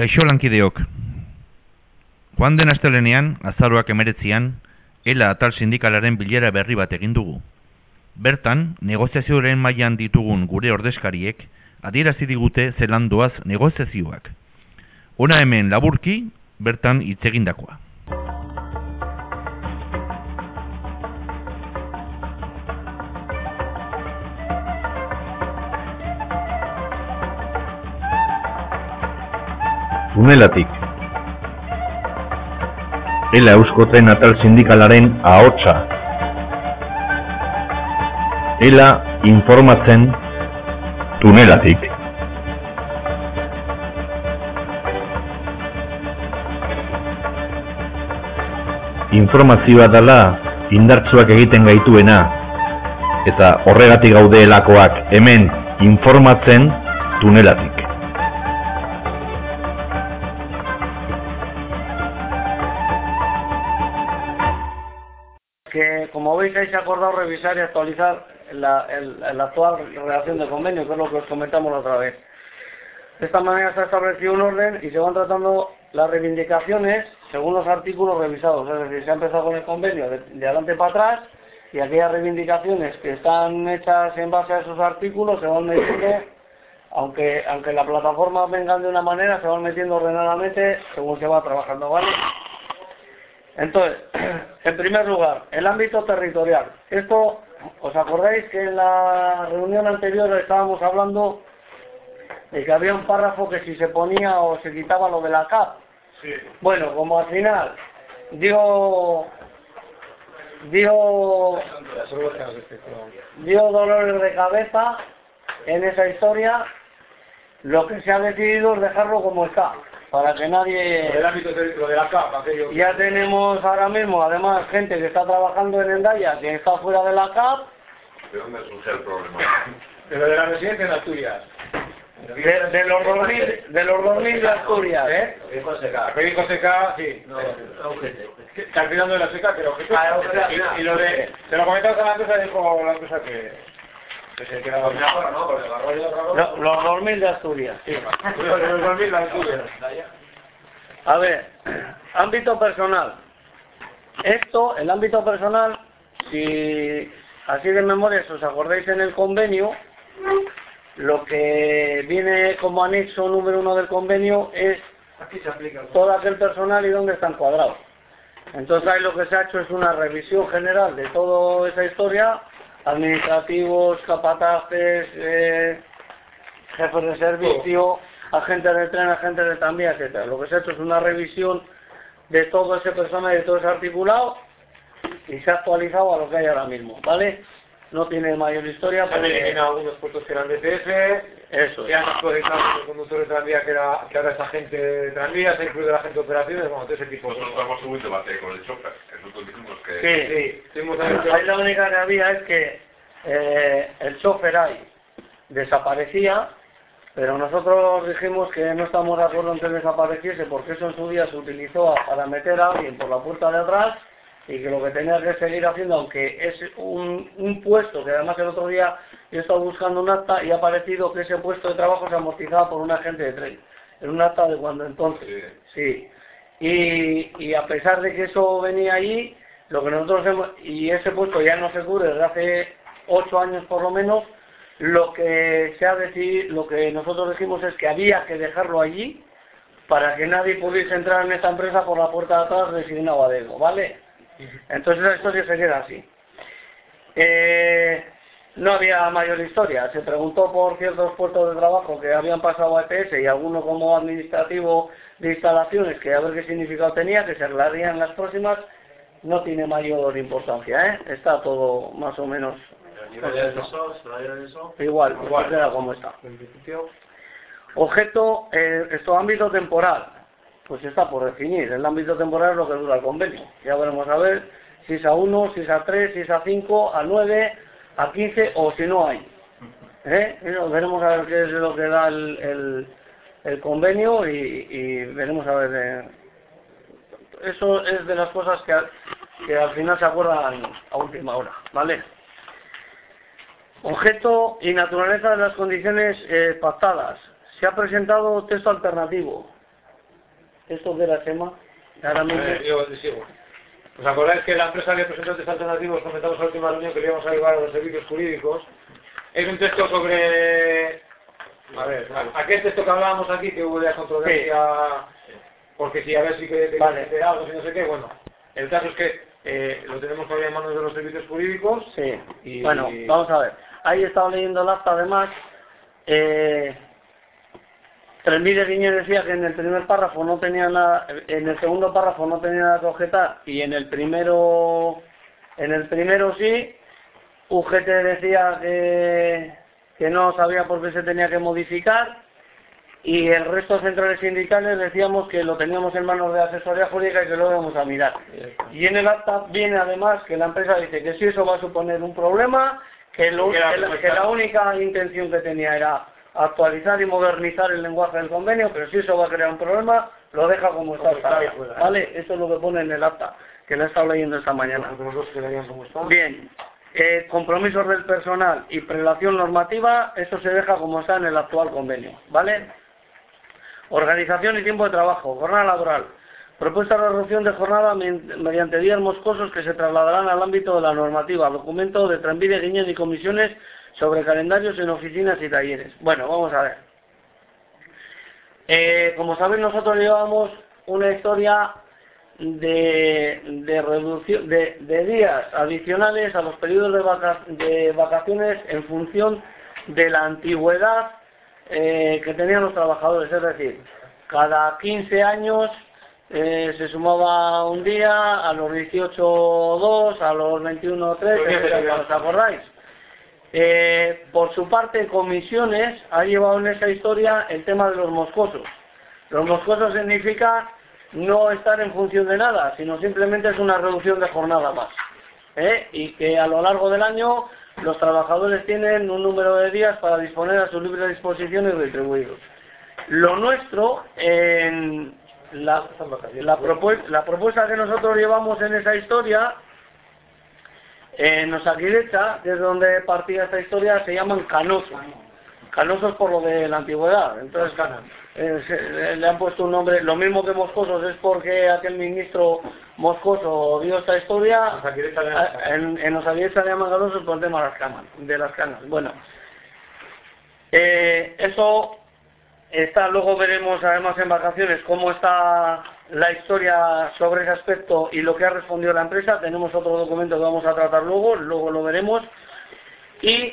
Gaixo lankideok. Joan den astelenean, azaroak emeretzian, ela atal sindikalaren bilera berri bat egin dugu. Bertan, negoziazioaren mailan ditugun gure ordezkariek, adierazi digute zelandoaz negoziazioak. Ona hemen laburki, bertan hitz egindakoa. Tunelatik. Ela euskoten atal sindikalaren ahotsa. Ela informatzen tunelatik. Informazioa dela indartsuak egiten gaituena eta horregatik gaudeelakoak hemen informatzen tunelatik. Se ha acordado revisar y actualizar la, el, actual redacción de convenio, que es lo que os comentamos la otra vez. De esta manera se ha establecido un orden y se van tratando las reivindicaciones según los artículos revisados, es decir, se ha empezado con el convenio de, de adelante para atrás y aquellas reivindicaciones que están hechas en base a esos artículos se van metiendo, aunque, aunque la plataforma vengan de una manera, se van metiendo ordenadamente según se va trabajando, ¿vale? Entonces, en primer lugar, el ámbito territorial. Esto, ¿os acordáis que en la reunión anterior estábamos hablando de que había un párrafo que si se ponía o se quitaba lo de la CAP? Sí. Bueno, como al final dio dio dio dolores de cabeza en esa historia, lo que se ha decidido es dejarlo como está, para que nadie El ámbito de, lo de la CAP, aquello. ya tenemos ahora mismo, además, gente que está trabajando en Endaya, que está fuera de la CAP, ¿De dónde surge el problema? De lo de la residencia en Asturias. de, de los 2000, de los 2000 de Asturias, ¿Eh? Perico seca. Perico seca, sí. No, Eh, de la seca, Ah, objeto, y, y lo de... Se lo comentamos a la empresa y dijo la empresa que... no, los 2000 de Asturias, sí. Los 2000 la Asturias. A ver, ámbito personal. Esto, el ámbito personal, si así de memoria, si os acordáis en el convenio, lo que viene como anexo número uno del convenio es Aquí se aplica. todo aquel personal y dónde están cuadrados. Entonces ahí lo que se ha hecho es una revisión general de toda esa historia, administrativos, capataces, eh, jefes de servicio, agentes de tren, agentes de tranvía, etcétera. Lo que se ha hecho es una revisión de todo ese personal y de todo ese articulado y se ha actualizado a lo que hay ahora mismo, ¿vale? No tiene mayor historia, Se han pero eliminado algunos puestos que eran de TS, eso se han actualizado los conductores de tranvía que, era, que ahora es agente de tranvía, se ha incluido el agente de operaciones, bueno, todo ese tipo de Nosotros cosas. estamos en un debate con el chofer. que Nosotros dijimos que... Sí. Sí, hablando- Ahí la única que había es que eh, el chofer ahí desaparecía, pero nosotros dijimos que no estamos de acuerdo en que desapareciese porque eso en su día se utilizó para meter a alguien por la puerta de atrás y que lo que tenía que seguir haciendo, aunque es un, un puesto, que además el otro día yo he estado buscando un acta y ha parecido que ese puesto de trabajo se amortizaba por un agente de tren. En un acta de cuando entonces. Sí. Y, y a pesar de que eso venía allí, lo que nosotros hemos, y ese puesto ya no se cubre desde hace ocho años por lo menos, lo que se ha decidido, lo que nosotros dijimos es que había que dejarlo allí para que nadie pudiese entrar en esta empresa por la puerta de atrás designado a dedo, ¿vale? Entonces la historia se queda así. Eh, no había mayor historia. Se preguntó por ciertos puestos de trabajo que habían pasado a ETS y alguno como administrativo de instalaciones, que a ver qué significado tenía, que se arreglarían las próximas. No tiene mayor importancia, ¿eh? Está todo más o menos igual, igual queda como está. Objeto, eh, esto ámbito temporal, pues está por definir. El ámbito temporal es lo que dura el convenio. Ya veremos a ver si es a 1, si es a 3, si es a 5, a 9, a 15 o si no hay. ¿Eh? Veremos a ver qué es lo que da el, el, convenio y, y veremos a ver. eh, eso es de las cosas que, que al final se acuerdan a última hora, ¿vale? Objeto y naturaleza de las condiciones eh, pactadas. Se ha presentado texto alternativo. Esto que era Chema, claramente... Eh, yo sigo. ¿Os acordáis que la empresa de representantes alternativos comentamos en la última reunión que le íbamos a llevar a los servicios jurídicos? Es un texto sobre... A ver, aquel texto que hablábamos aquí, que hubo de la controversia, porque si a ver si que, que Vale. que algo, si no sé qué, bueno. El caso es que eh, lo tenemos todavía en manos de los servicios jurídicos. Sí, Y- bueno, vamos a ver. Ahí he estado leyendo el acta, además. Eh, Trenvide Guiñez decía que en el primer párrafo no tenía nada, en el segundo párrafo no tenía nada que objetar y en el primero, en el primero sí. UGT decía que, que no sabía por qué se tenía que modificar y el resto de centrales sindicales decíamos que lo teníamos en manos de asesoría jurídica y que lo íbamos a mirar. Y en el acta viene además que la empresa dice que si eso va a suponer un problema, que, lo- Que la- que la, que la única intención que tenía era actualizar y modernizar el lenguaje del convenio, pero si eso va a crear un problema, lo deja como está hasta está, ahora. ¿Vale? Eso es lo que pone en el acta, que lo he estado leyendo esta mañana. Bien, eh, compromisos del personal y prelación normativa, eso se deja como está en el actual convenio, ¿vale? Organización y tiempo de trabajo, jornada laboral. Propuesta de reducción de jornada mediante días moscosos que se trasladarán al ámbito de la normativa. Documento de Tranvide, Guiñez y comisiones sobre calendarios en oficinas y talleres. Bueno, vamos a ver. Eh, como sabéis, nosotros llevamos una historia de, de reducción de, de días adicionales a los periodos de, vaca- de vacaciones en función de la antigüedad eh, que tenían los trabajadores. Es decir, cada 15 años eh, se sumaba un día, a los 18 dos, a los 21 tres, Pues bien, etcétera, bien. ¿os acordáis? Eh, por su parte, Comisiones ha llevado en esa historia el tema de los moscosos. Los moscosos significa no estar en función de nada, sino simplemente es una reducción de jornada más. ¿eh? Y que a lo largo del año los trabajadores tienen un número de días para disponer a su libre disposición y retribuidos. Lo nuestro, en la, la, propue- la propuesta que nosotros llevamos en esa historia, en Osakidecha, que es donde partía esta historia, se llaman canosos. Canosos por lo de la antigüedad. Entonces, eh, se- le han puesto un nombre, lo mismo que Moscosos, es porque aquel ministro Moscoso dio esta historia. Ah, En, en Osakidecha le llaman canosos por el tema de las canas. De las canas. Bueno, eh, eso está, luego veremos además en vacaciones cómo está la historia sobre ese aspecto y lo que ha respondido la empresa. Tenemos otro documento que vamos a tratar luego, luego lo veremos. Y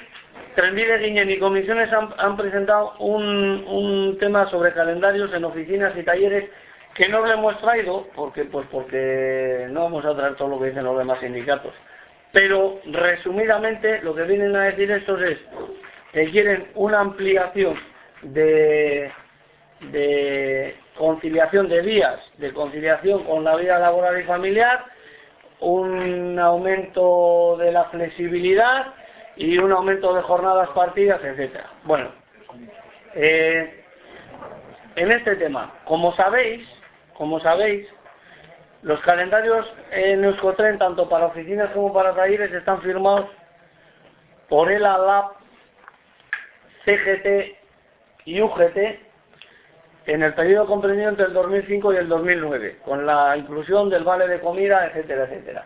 Trenvide, Guiñen y comisiones han, presentado un, un tema sobre calendarios en oficinas y talleres que no lo hemos traído porque pues porque no vamos a traer todo lo que dicen los demás sindicatos. Pero resumidamente lo que vienen a decir estos es que quieren una ampliación de, de conciliación de días, de conciliación con la vida laboral y familiar, un aumento de la flexibilidad y un aumento de jornadas partidas, etcétera. Bueno, eh, en este tema, como sabéis, como sabéis, los calendarios en Euskotren, tanto para oficinas como para talleres, están firmados por el ALAP, CGT y UGT en el periodo comprendido entre el 2005 y el 2009, con la inclusión del vale de comida, etcétera, etcétera.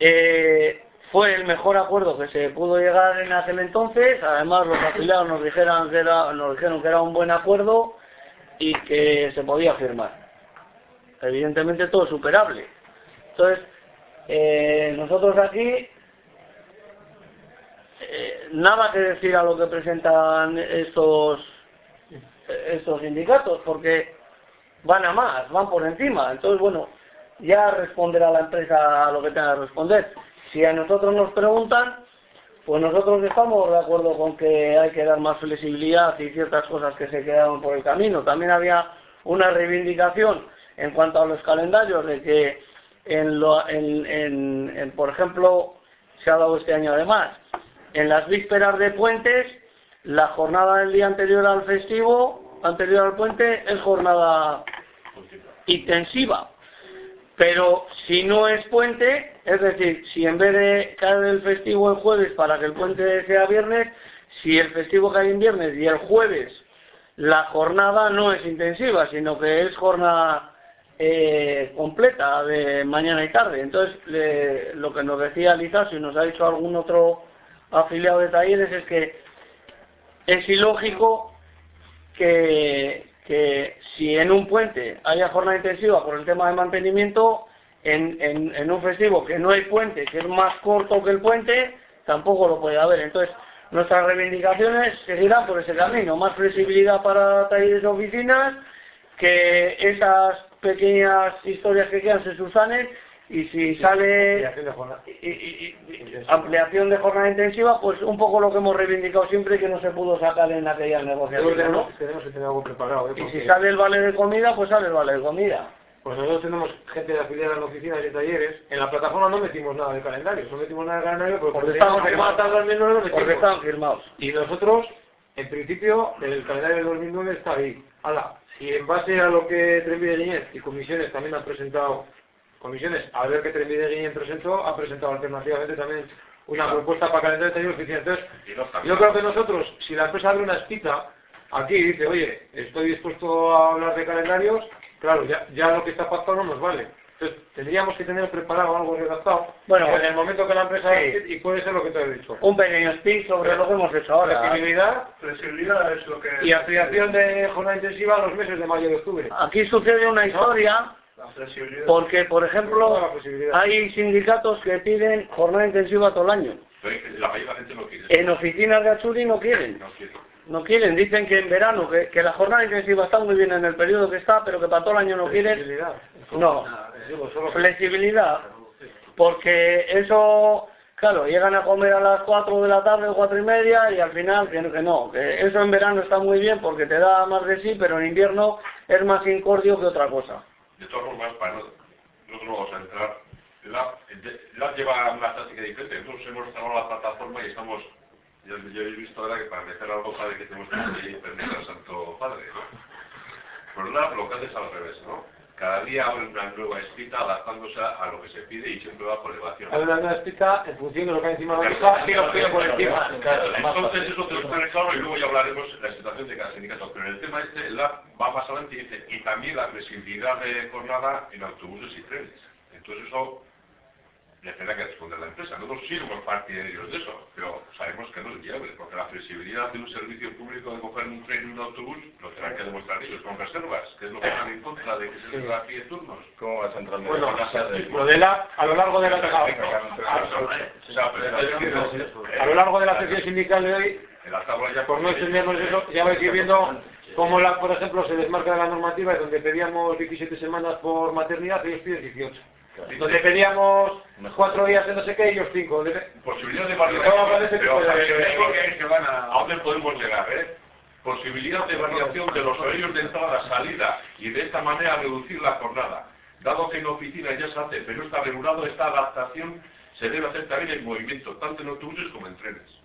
Eh, fue el mejor acuerdo que se pudo llegar en aquel entonces, además los afiliados nos dijeron que era, un buen acuerdo y que se podía firmar. Evidentemente todo es superable. Entonces, eh, nosotros aquí eh, nada que decir a lo que presentan estos estos sindicatos porque van a más, van por encima. Entonces, bueno, ya responderá la empresa a lo que tenga que responder. Si a nosotros nos preguntan, pues nosotros estamos de acuerdo con que hay que dar más flexibilidad y ciertas cosas que se quedaron por el camino. También había una reivindicación en cuanto a los calendarios de que, en lo, en, en- por ejemplo, se ha dado este año además, en las vísperas de puentes, la jornada del día anterior al festivo, anterior al puente, es jornada intensiva. Pero si no es puente, es decir, si en vez de caer el festivo el jueves para que el puente sea viernes, si el festivo cae en viernes y el jueves la jornada no es intensiva, sino que es jornada eh, completa de mañana y tarde. Entonces, lo que nos decía Lizaso y nos ha dicho algún otro afiliado de talleres es que es ilógico que, que si en un puente haya jornada intensiva por el tema de mantenimiento, en, en, un festivo que no hay puente, que es más corto que el puente, tampoco lo puede haber. Entonces, nuestras reivindicaciones seguirán por ese camino, más flexibilidad para talleres y oficinas, que esas pequeñas historias que quedan se subsanen y si sale de y- y- y- ampliación de jornada intensiva, pues un poco lo que hemos reivindicado siempre que no se pudo sacar en aquellas negociaciones, ¿no? tenemos, que tener algo preparado, ¿eh? Y si sale el vale de comida, pues sale el vale de comida. pues nosotros tenemos gente de afiliada en oficinas y de talleres. En la plataforma no metimos nada de calendario, no metimos nada de calendario porque, Porque firmados. 2009 lo Porque están firmados. Y nosotros, en principio, el calendario del 2009 está ahí. Ahora, si en base a lo que Trenvide Guiñez y comisiones también han presentado, comisiones, a ver que Trenvide Guiñez presentó, ha presentado alternativamente también una propuesta para calendario de. Entonces, yo creo que nosotros, si la empresa abre una espita aquí y dice, oye, estoy dispuesto a hablar de calendarios, claro, ya, ya lo que está pactado no nos vale. Entonces, tendríamos que tener preparado algo redactado Bueno, en el momento que la empresa sí. y puede ser lo que te he dicho. Un pequeño speech sobre lo que hemos hecho ahora. Flexibilidad Flexibilidad es lo que... y ampliación de jornada intensiva a los meses de mayo y octubre. Aquí sucede una historia. Porque, por ejemplo, hay sindicatos que piden jornada intensiva todo el año. La mayoría de la gente no quiere. En oficinas de Achuri no quieren. No quiere. No quieren, dicen que en verano, que, que la jornada intensiva está muy bien en el periodo que está, pero que para todo el año no quieren. Flexibilidad. No, solo flexibilidad. Porque eso, claro, llegan a comer a las 4 de la tarde o cuatro y media y al final que, que no. Que eso en verano está muy bien porque te da más de sí, pero en invierno es más incordio que otra cosa. De todas formas, para no, nosotros no vamos a entrar. La, lleva una táctica diferente. Nosotros hemos instalado la plataforma y estamos. Yo he visto ahora que para meter algo sabe que tenemos que pedir permiso al Santo Padre. ¿no? Pues la lo que hace es al revés, ¿no? Cada día abre una nueva espita adaptándose a lo que se pide y siempre va por elevación. Hay una nueva espita en función de lo que hay encima de la mesa y lo que por encima. Entonces eso te lo pone claro y luego ya hablaremos de la situación de cada sindicato. Pero en el tema este, el LAB va más adelante y dice, y también la flexibilidad de jornada en autobuses y trenes. Entonces eso le tendrá que responder la empresa. Nosotros sí somos partidarios de eso, pero sabemos que no es viable, porque la flexibilidad de un servicio público de coger un tren y un autobús lo tendrán que demostrar ellos con reservas, que es lo que están en contra de que se les aquí de turnos. ¿Cómo vas a entrar en Bueno, lo de la, a lo largo de la a lo largo de la sesión sindical de hoy, en la tabla ya por no extendernos eso, ya vais viendo cómo la, por ejemplo, se desmarca de la normativa y donde pedíamos 17 semanas por maternidad, ellos piden 18. Donde pedíamos cuatro días de no sé qué, ellos cinco. Posibilidad de variación, parece pero que van a... ¿A dónde podemos llegar, eh? Posibilidad de variación de los horarios de entrada, salida y de esta manera reducir la jornada. Dado que en oficina ya se hace, pero está regulado, esta adaptación se debe hacer también en movimiento, tanto en autobuses como en trenes.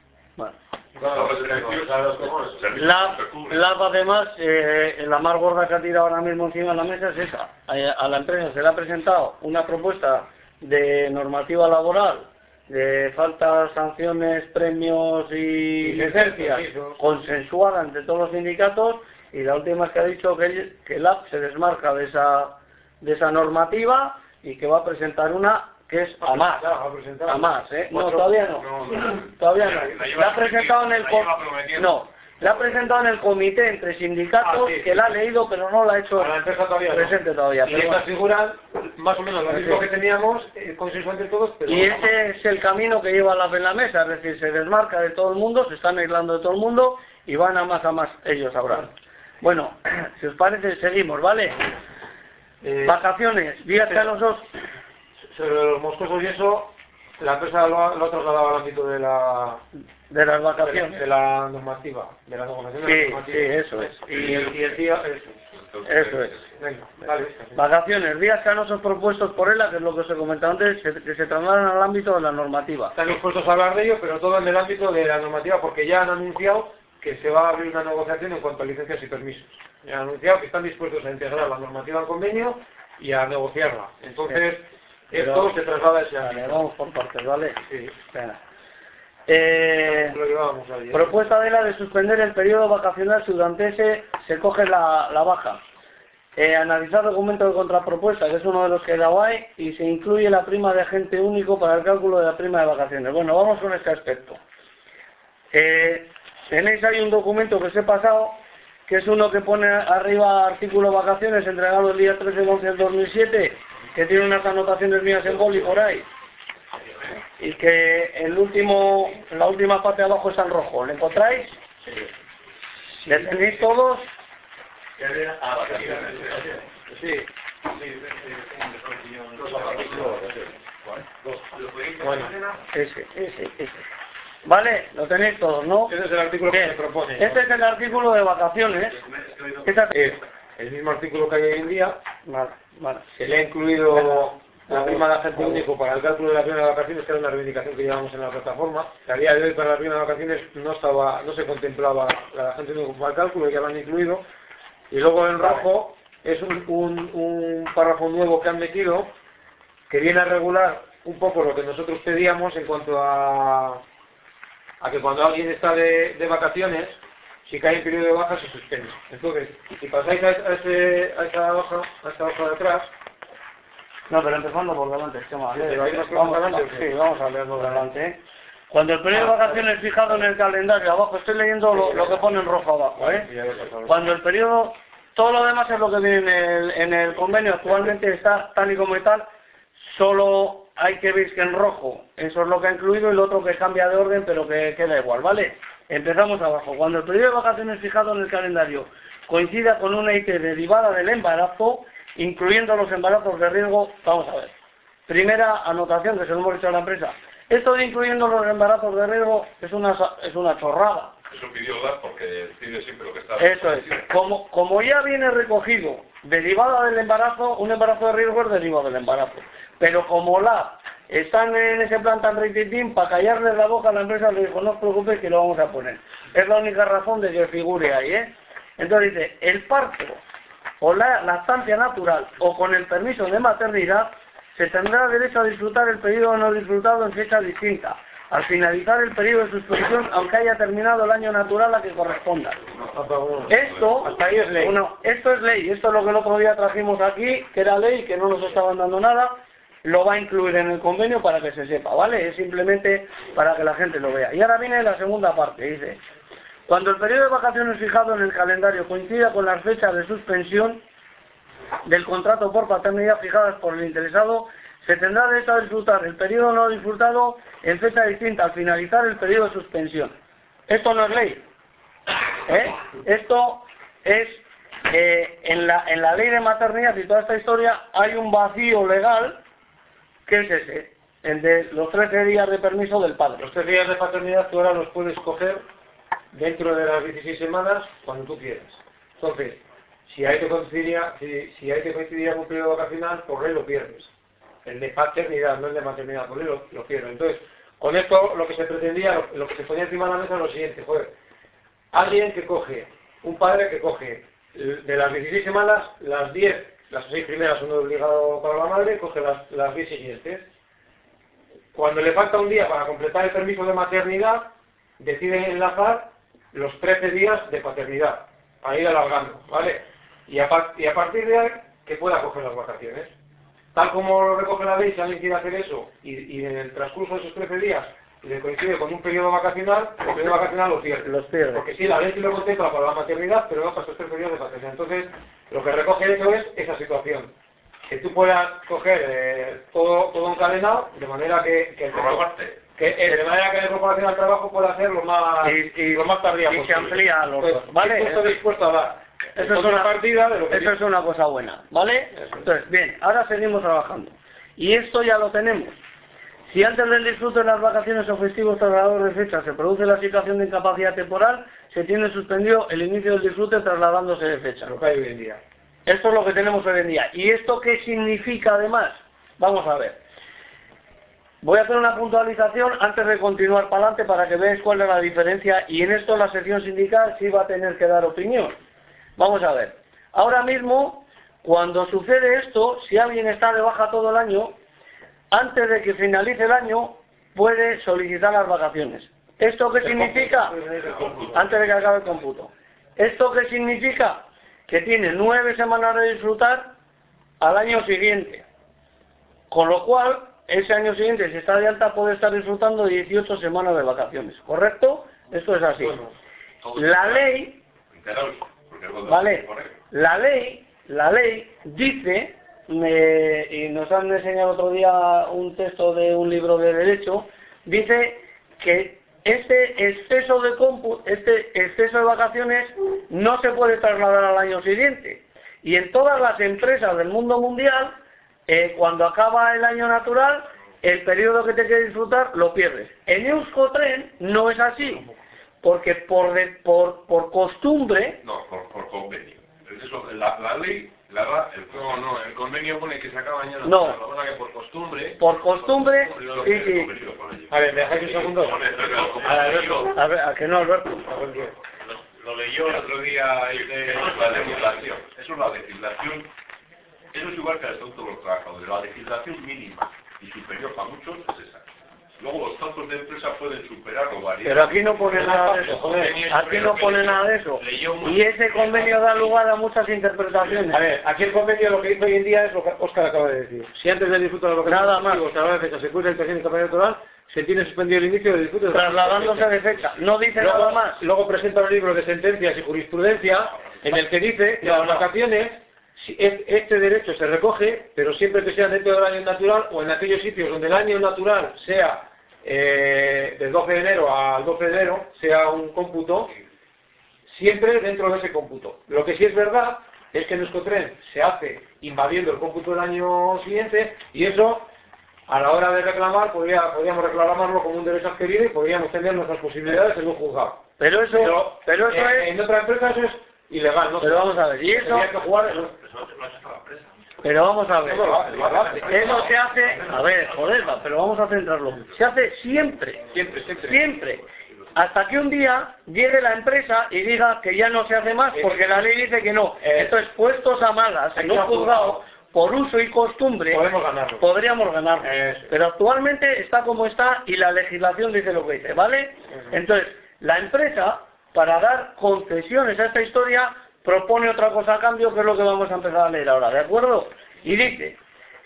Servicios La, la además, eh, la más gorda que ha tirado ahora mismo encima de la mesa es esa. Eh, A la empresa se le ha presentado una propuesta de normativa laboral, de faltas, sanciones, premios y licencias, consensuada entre todos los sindicatos, y la última es que ha dicho que, el- que el AP se desmarca de esa, de esa normativa y que va a presentar una que es a más. A. A más, ¿eh? No, todavía no. Todavía no. La ha presentado en el. No, la ha presentado en el comité entre sindicatos Ah, que la ha leído pero no la ha hecho A presente todavía. Y bueno. figuran más o menos lo mismo que teníamos, eh, consenso entre todos, pero... Y ese es el camino que lleva la en la mesa, es decir, se desmarca de todo el mundo, se están aislando de todo el mundo y van a más a más ellos ahora. Bueno, si os parece, seguimos, ¿vale? Eh, Vacaciones, días calosos, sobre los moscosos y eso, la empresa lo ha, lo ha trasladado al ámbito de la, de las vacaciones. de la normativa, de la normación de la Sí, normativa. sí, eso es. Y el, y el día... eso. Eso es. Venga, dale. Vacaciones, días canosos propuestos por ELA, que es lo que os he comentado antes, que, que se trasladan al ámbito de la normativa. Están dispuestos a hablar de ello, pero todo en el ámbito de la normativa, porque ya han anunciado que se va a abrir una negociación en cuanto a licencias y permisos. Ya han anunciado que están dispuestos a integrar la normativa al convenio y a negociarla. Entonces, Pero- se traslada Vale, vamos por partes, ¿vale? Sí. Espera. Eh, ayer. propuesta de la de suspender el periodo vacacional si durante ese se coge la, la baja. Eh, analizar documento de contrapropuesta, que es uno de los que dado ahí, y se incluye la prima de agente único para el cálculo de la prima de vacaciones. Bueno, vamos con este aspecto. Eh, tenéis ahí un documento que os he pasado, que es uno que pone arriba artículo vacaciones entregado el día 13 de 11 del 2007, que tiene unas anotaciones mías en boli por ahí. Y que el último, la última parte de abajo está en rojo. ¿Le encontráis? ¿Le tenéis todos? Sí. Bueno, Ese, ese, ese. Vale, lo tenéis todos, ¿no? ese es el artículo que se propone. Este es el artículo de vacaciones. Es el mismo artículo que hay hoy en día. Vale, vale. Se le ha incluido la prima de agente único para el cálculo de la prima de vacaciones, que era una reivindicación que llevamos en la plataforma. Que a día de hoy para la prima de vacaciones no estaba, no se contemplaba la agente único para el cálculo, ya lo han incluido. Y luego en rojo es un, un, un párrafo nuevo que han metido que viene a regular un poco lo que nosotros pedíamos en cuanto a, a que cuando alguien está de, de vacaciones, si cae en periodo de baja se suspende. Entonces, si pasáis a, ese, a esa hoja, a esta hoja de atrás, No, pero empezando por delante, que más. Sí, Vamos, a leerlo delante. ¿eh? Cuando el periodo de vacaciones fijado en el calendario, abajo, estoy leyendo lo, lo que pone en rojo abajo, ¿eh? Cuando el periodo, todo lo demás es lo que viene en el, en el convenio, actualmente está tal y como tal, solo hay que ver que en rojo, eso es lo que ha incluido y lo otro que cambia de orden, pero que queda igual, ¿vale? Empezamos abajo. Cuando el periodo de vacaciones fijado en el calendario coincida con una IT derivada del embarazo, incluyendo los embarazos de riesgo, vamos a ver. Primera anotación que se lo hemos dicho a la empresa. Esto de incluyendo los embarazos de riesgo es una, es una chorrada. Eso pidió dar porque pide siempre lo que está. Eso es. Como, como ya viene recogido derivada del embarazo, un embarazo de riesgo es derivado del embarazo. Pero como la están en ese plan tan riquitín, para callarles la boca a la empresa le dijo, no os preocupéis que lo vamos a poner. Es la única razón de que figure ahí, ¿eh? Entonces dice, el parto o la lactancia natural o con el permiso de maternidad se tendrá derecho a disfrutar el periodo no disfrutado en fecha distinta, al finalizar el periodo de suspensión, aunque haya terminado el año natural a que corresponda. Esto, es ley. bueno, esto es ley, esto es lo que el otro día trajimos aquí, que era ley, que no nos estaban dando nada, lo va a incluir en el convenio para que se sepa, ¿vale? Es simplemente para que la gente lo vea. Y ahora viene la segunda parte, dice, cuando el periodo de vacaciones fijado en el calendario coincida con las fechas de suspensión del contrato por paternidad fijadas por el interesado, se tendrá derecho a disfrutar el periodo no disfrutado en fecha distinta al finalizar el periodo de suspensión. Esto no es ley. ¿eh? Esto es, eh, en, la, en la ley de maternidad y toda esta historia hay un vacío legal, que es ese, los 13 días de permiso del padre. Los tres días de paternidad tú ahora los puedes coger dentro de las 16 semanas cuando tú quieras. Entonces, si ahí te coincidiría, si, si ahí te coincidiría con un periodo vacacional, por ley lo pierdes. El de paternidad, no el de maternidad, por ley lo, lo pierdes. Entonces, con esto lo que se pretendía, lo, lo que se ponía encima de la mesa es lo siguiente, joder, alguien que coge, un padre que coge de las 16 semanas, las 10, las 6 primeras son obligado para la madre, coge las, las 10 siguientes. Cuando le falta un día para completar el permiso de maternidad, decide enlazar los 13 días de paternidad, para ir alargando, ¿vale? Y a, par- y a partir de ahí, que pueda coger las vacaciones. Tal como lo recoge la ley, si alguien quiere hacer eso, y, y en el transcurso de esos 13 días le coincide con un periodo vacacional, el periodo vacacional lo pierde. Los pierde. Porque sí, la ley sí lo contempla para la maternidad, pero no para esos 13 días de paternidad. Entonces, lo que recoge eso es esa situación. Que tú puedas coger eh, todo, todo encadenado, de manera que, que el que eh, de manera que la incorporación al trabajo pueda ser lo más Y- y- lo más tardía y se amplía a los Entonces, dos, ¿vale? dispuesto, dispuesto a dar Eso es una partida de lo que Eso es una cosa buena, ¿vale? Entonces, bien, ahora seguimos trabajando. Y esto ya lo tenemos. Si antes del disfrute de las vacaciones o festivos trasladadores de fecha se produce la situación de incapacidad temporal, se tiene suspendido el inicio del disfrute trasladándose de fecha. lo que hay hoy en día. Esto es lo que tenemos hoy en día. ¿Y esto qué significa además? Vamos a ver. Voy a hacer una puntualización antes de continuar para adelante para que veáis cuál es la diferencia y en esto la sección sindical sí va a tener que dar opinión. Vamos a ver. Ahora mismo, cuando sucede esto, si alguien está de baja todo el año, antes de que finalice el año, puede solicitar las vacaciones. ¿Esto qué significa? Antes de que acabe el cómputo. ¿Esto qué significa? Que tiene nueve semanas de disfrutar al año siguiente. Con lo cual, ese año siguiente, si está de alta, puede estar disfrutando de 18 semanas de vacaciones. ¿Correcto? Esto es así. La ley, vale, la ley, la ley dice, y nos han enseñado otro día un texto de un libro de derecho, dice que este exceso de compu, este exceso de vacaciones no se puede trasladar al año siguiente. Y en todas las empresas del mundo mundial, eh, cuando acaba el año natural, el periodo que te quieres disfrutar lo pierdes. En Euskotren no es así, porque por, de- por, por costumbre, No, por, por convenio. Es eso, la, la ley la el No, no, el convenio pone que se acaba mañana. No. Lo que por costumbre. por costumbre. A ver, ¿me dejáis un segundo? A ver, A ver, ¿a que no, Alberto? Lo, lo leyó el otro día. la legislación. Eso es la legislación. Eso es igual que el Estatuto de los Trabajadores. La legislación mínima y superior para muchos es esa. Luego los tratos de empresa pueden superar o variar. Pero aquí no pone nada de eso, joder. Aquí no pone nada de eso. Y ese convenio da lugar a muchas interpretaciones. A ver, aquí el convenio lo que dice hoy en día es lo que Óscar acaba de decir. Si antes del disfrute de la vacación Nada más. a la fecha se cuida la situación de campaña electoral, se tiene suspendido el inicio del disfrute de la Trasladándose de fecha. No dice Luego, nada más. luego presenta un libro de sentencias y jurisprudencia en el que dice que No, las vacaciones, este derecho se recoge, pero siempre que sea dentro del año natural o en aquellos sitios donde el año natural sea eh, del 12 de enero al 12 de enero, sea un cómputo, siempre dentro de ese cómputo. Lo que sí es verdad es que nuestro tren se hace invadiendo el cómputo del año siguiente y eso a la hora de reclamar podría, podríamos reclamarlo como un derecho adquirido y podríamos tener nuestras posibilidades en un juzgado. Pero eso, Pero, pero eso en, es... en otra empresa eso es ilegal, ¿no? Pero vamos a ver, y eso... Que jugar Eso no lo la empresa. Pero vamos a ver. Eso se hace... A ver, joder, pero vamos a centrarlo. Se hace siempre. siempre, siempre. Siempre. Hasta que un día llegue la empresa y diga que ya no se hace más porque la ley dice que no. Eh, Entonces, puestos a malas en un juzgado, por uso y costumbre, Podemos ganarlo. podríamos ganarlo. Eso. Pero actualmente está como está y la legislación dice lo que dice, ¿vale? Entonces, la empresa, para dar concesiones a esta historia, propone otra cosa a cambio, que es lo que vamos a empezar a leer ahora, ¿de acuerdo? Y dice,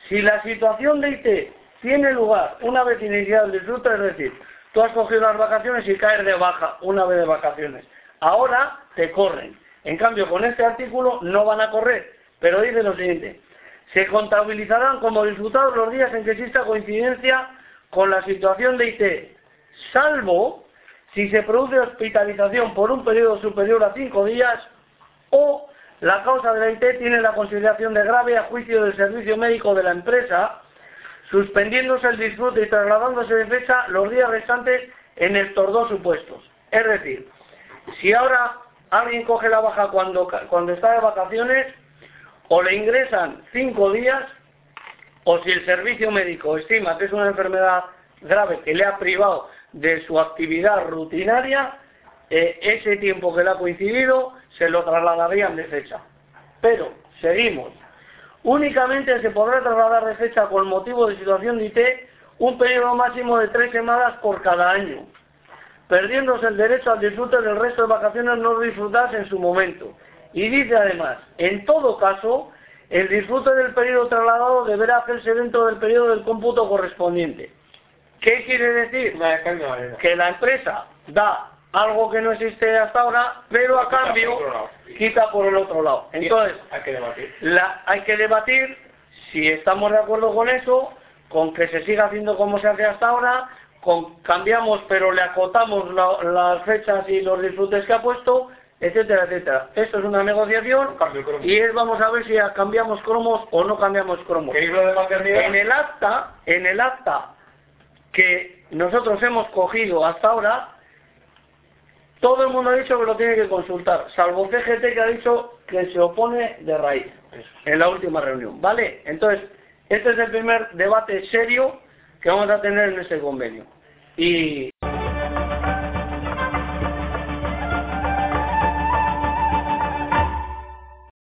si la situación de IT tiene lugar una vez iniciado el disfrute, es decir, tú has cogido las vacaciones y caes de baja una vez de vacaciones, ahora te corren. En cambio, con este artículo no van a correr, pero dice lo siguiente, se contabilizarán como disfrutados los días en que exista coincidencia con la situación de IT, salvo si se produce hospitalización por un periodo superior a cinco días o la causa de la IT tiene la consideración de grave a juicio del servicio médico de la empresa, suspendiéndose el disfrute y trasladándose de fecha los días restantes en estos dos supuestos. Es decir, si ahora alguien coge la baja cuando, cuando está de vacaciones, o le ingresan cinco días, o si el servicio médico estima que es una enfermedad grave que le ha privado de su actividad rutinaria, eh, ese tiempo que le ha coincidido se lo trasladarían de fecha. Pero, seguimos. Únicamente se podrá trasladar de fecha con motivo de situación de IT un periodo máximo de tres semanas por cada año, perdiéndose el derecho al disfrute del resto de vacaciones no disfrutadas en su momento. Y dice además, en todo caso, el disfrute del periodo trasladado deberá hacerse dentro del periodo del cómputo correspondiente. ¿Qué quiere decir? Que la empresa da algo que no existe hasta ahora, pero a cambio quita por el otro lado. Entonces, hay que debatir. la- hay que debatir si estamos de acuerdo con eso, con que se siga haciendo como se hace hasta ahora, con cambiamos pero le acotamos la- las fechas y los disfrutes que ha puesto, etcétera, etcétera. Esto es una negociación y es vamos a ver si cambiamos cromos o no cambiamos cromos. En el acta, en el acta que nosotros hemos cogido hasta ahora, todo el mundo ha dicho que lo tiene que consultar, salvo CGT que ha dicho que se opone de raíz en la última reunión, ¿vale? Entonces, este es el primer debate serio que vamos a tener en este convenio.